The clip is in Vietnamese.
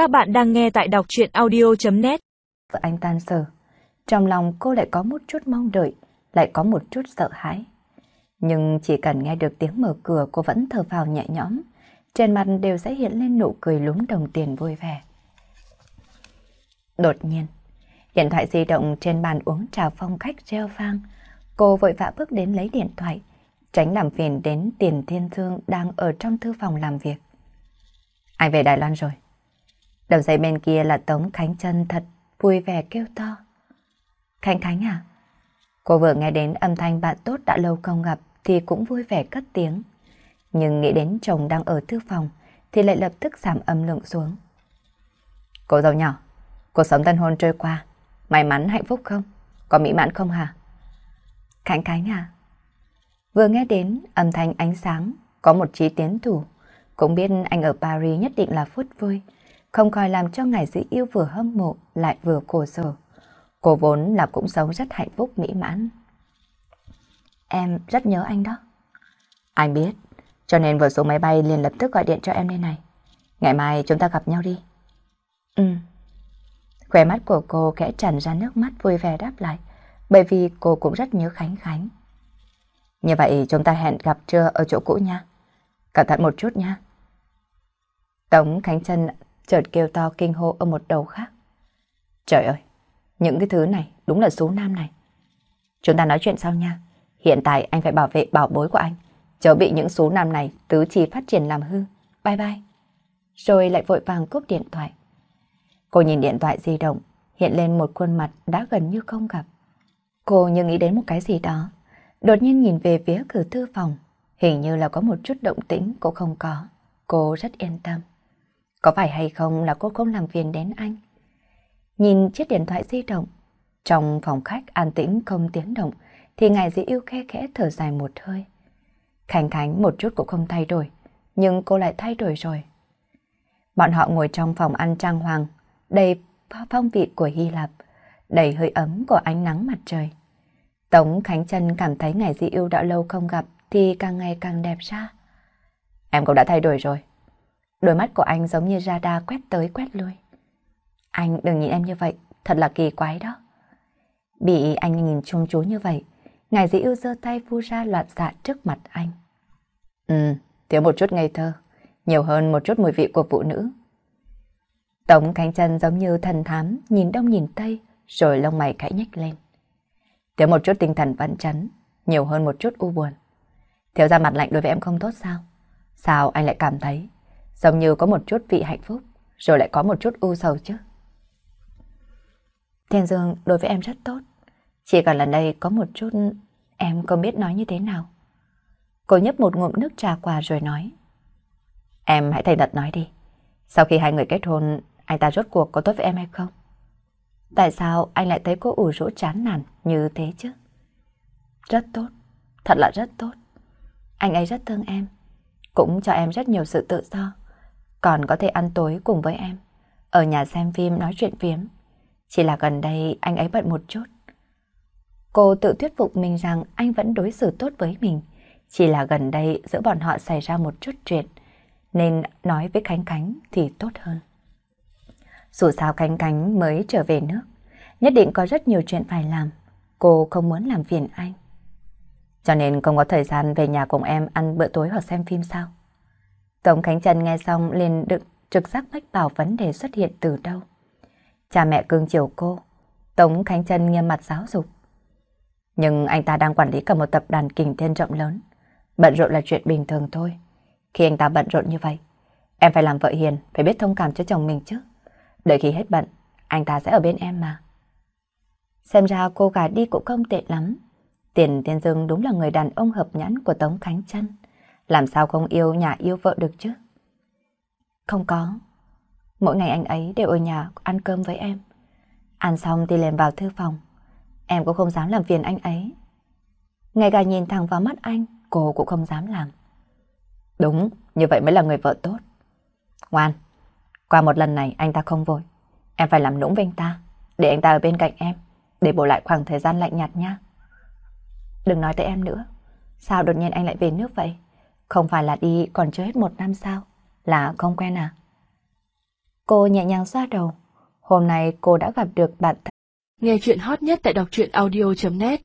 Các bạn đang nghe tại đọc chuyện audio.net Anh tan sở. Trong lòng cô lại có một chút mong đợi, lại có một chút sợ hãi. Nhưng chỉ cần nghe được tiếng mở cửa cô vẫn thở vào nhẹ nhõm. Trên mặt đều sẽ hiện lên nụ cười lúng đồng tiền vui vẻ. Đột nhiên, điện thoại di động trên bàn uống trà phong khách reo vang. Cô vội vã bước đến lấy điện thoại, tránh làm phiền đến Tiền Thiên Dương đang ở trong thư phòng làm việc. Anh về Đài Loan rồi. Đầu dây bên kia là Tống Khánh Trân thật vui vẻ kêu to. Khánh Khánh à? Cô vừa nghe đến âm thanh bạn tốt đã lâu không gặp thì cũng vui vẻ cất tiếng. Nhưng nghĩ đến chồng đang ở thư phòng thì lại lập tức giảm âm lượng xuống. Cô dâu nhỏ, cuộc sống tân hôn trôi qua, may mắn hạnh phúc không? Có mỹ mãn không hả? Khánh Khánh à? Vừa nghe đến âm thanh ánh sáng, có một trí tiến thủ, cũng biết anh ở Paris nhất định là phút vui, không coi làm cho ngài dĩ yêu vừa hâm mộ lại vừa khổ sở. Cô vốn là cũng sống rất hạnh phúc mỹ mãn. Em rất nhớ anh đó. Anh biết, cho nên vừa xuống máy bay liền lập tức gọi điện cho em đây này. Ngày mai chúng ta gặp nhau đi. Ừ. Khỏe mắt của cô kẽ tràn ra nước mắt vui vẻ đáp lại, bởi vì cô cũng rất nhớ Khánh Khánh. Như vậy chúng ta hẹn gặp trưa ở chỗ cũ nha. Cẩn thận một chút nha. Tống Khánh Trân chợt kêu to kinh hô ở một đầu khác. Trời ơi, những cái thứ này đúng là số nam này. Chúng ta nói chuyện sau nha. Hiện tại anh phải bảo vệ bảo bối của anh. Chớ bị những số nam này tứ chi phát triển làm hư. Bye bye. Rồi lại vội vàng cúp điện thoại. Cô nhìn điện thoại di động, hiện lên một khuôn mặt đã gần như không gặp. Cô như nghĩ đến một cái gì đó. Đột nhiên nhìn về phía cửa thư phòng, hình như là có một chút động tĩnh cô không có. Cô rất yên tâm. Có phải hay không là cô không làm phiền đến anh? Nhìn chiếc điện thoại di động, trong phòng khách an tĩnh không tiếng động, thì ngài dĩ yêu khe khẽ thở dài một hơi. Khánh Khánh một chút cũng không thay đổi, nhưng cô lại thay đổi rồi. Bọn họ ngồi trong phòng ăn trang hoàng, đầy phong vị của Hy Lạp, đầy hơi ấm của ánh nắng mặt trời. Tống Khánh Trân cảm thấy ngài dĩ Yêu đã lâu không gặp thì càng ngày càng đẹp ra. Em cũng đã thay đổi rồi. Đôi mắt của anh giống như radar quét tới quét lui. Anh đừng nhìn em như vậy, thật là kỳ quái đó. Bị anh nhìn chung chú như vậy, ngài dĩ ưu giơ tay vu ra loạt dạ trước mặt anh. Ừ, thiếu một chút ngây thơ, nhiều hơn một chút mùi vị của phụ nữ. Tống cánh chân giống như thần thám, nhìn đông nhìn tây, rồi lông mày khẽ nhếch lên. Thiếu một chút tinh thần vẫn chấn, nhiều hơn một chút u buồn. Thiếu ra mặt lạnh đối với em không tốt sao? Sao anh lại cảm thấy giống như có một chút vị hạnh phúc, rồi lại có một chút u sầu chứ? Thiên Dương đối với em rất tốt. Chỉ cần lần đây có một chút em không biết nói như thế nào. Cô nhấp một ngụm nước trà quà rồi nói. Em hãy thành thật nói đi. Sau khi hai người kết hôn, anh ta rốt cuộc có tốt với em hay không? Tại sao anh lại thấy cô ủ rũ chán nản như thế chứ? Rất tốt, thật là rất tốt. Anh ấy rất thương em, cũng cho em rất nhiều sự tự do. Còn có thể ăn tối cùng với em, ở nhà xem phim nói chuyện phiếm. Chỉ là gần đây anh ấy bận một chút. Cô tự thuyết phục mình rằng anh vẫn đối xử tốt với mình. Chỉ là gần đây giữa bọn họ xảy ra một chút chuyện, nên nói với Khánh Khánh thì tốt hơn. Dù sao Khánh Khánh mới trở về nước, nhất định có rất nhiều chuyện phải làm. Cô không muốn làm phiền anh. Cho nên không có thời gian về nhà cùng em ăn bữa tối hoặc xem phim sao? Tống Khánh Trần nghe xong liền đựng trực giác bách bảo vấn đề xuất hiện từ đâu. Cha mẹ cương chiều cô, Tống Khánh Trân nghiêm mặt giáo dục. Nhưng anh ta đang quản lý cả một tập đoàn kình thiên rộng lớn. Bận rộn là chuyện bình thường thôi. Khi anh ta bận rộn như vậy, em phải làm vợ hiền, phải biết thông cảm cho chồng mình chứ. Đợi khi hết bận, anh ta sẽ ở bên em mà. Xem ra cô gái đi cũng không tệ lắm. Tiền Tiên Dương đúng là người đàn ông hợp nhãn của Tống Khánh Trân. Làm sao không yêu nhà yêu vợ được chứ? Không có. Mỗi ngày anh ấy đều ở nhà ăn cơm với em. Ăn xong thì liền vào thư phòng. Em cũng không dám làm phiền anh ấy. Ngay cả nhìn thẳng vào mắt anh, cô cũng không dám làm. Đúng, như vậy mới là người vợ tốt. Ngoan, qua một lần này anh ta không vội. Em phải làm nũng với anh ta, để anh ta ở bên cạnh em, để bổ lại khoảng thời gian lạnh nhạt nha. Đừng nói tới em nữa. Sao đột nhiên anh lại về nước vậy? Không phải là đi còn chưa hết một năm sao? Là không quen à? Cô nhẹ nhàng xoa đầu. Hôm nay cô đã gặp được bạn thân. Nghe chuyện hot nhất tại đọc truyện audio.net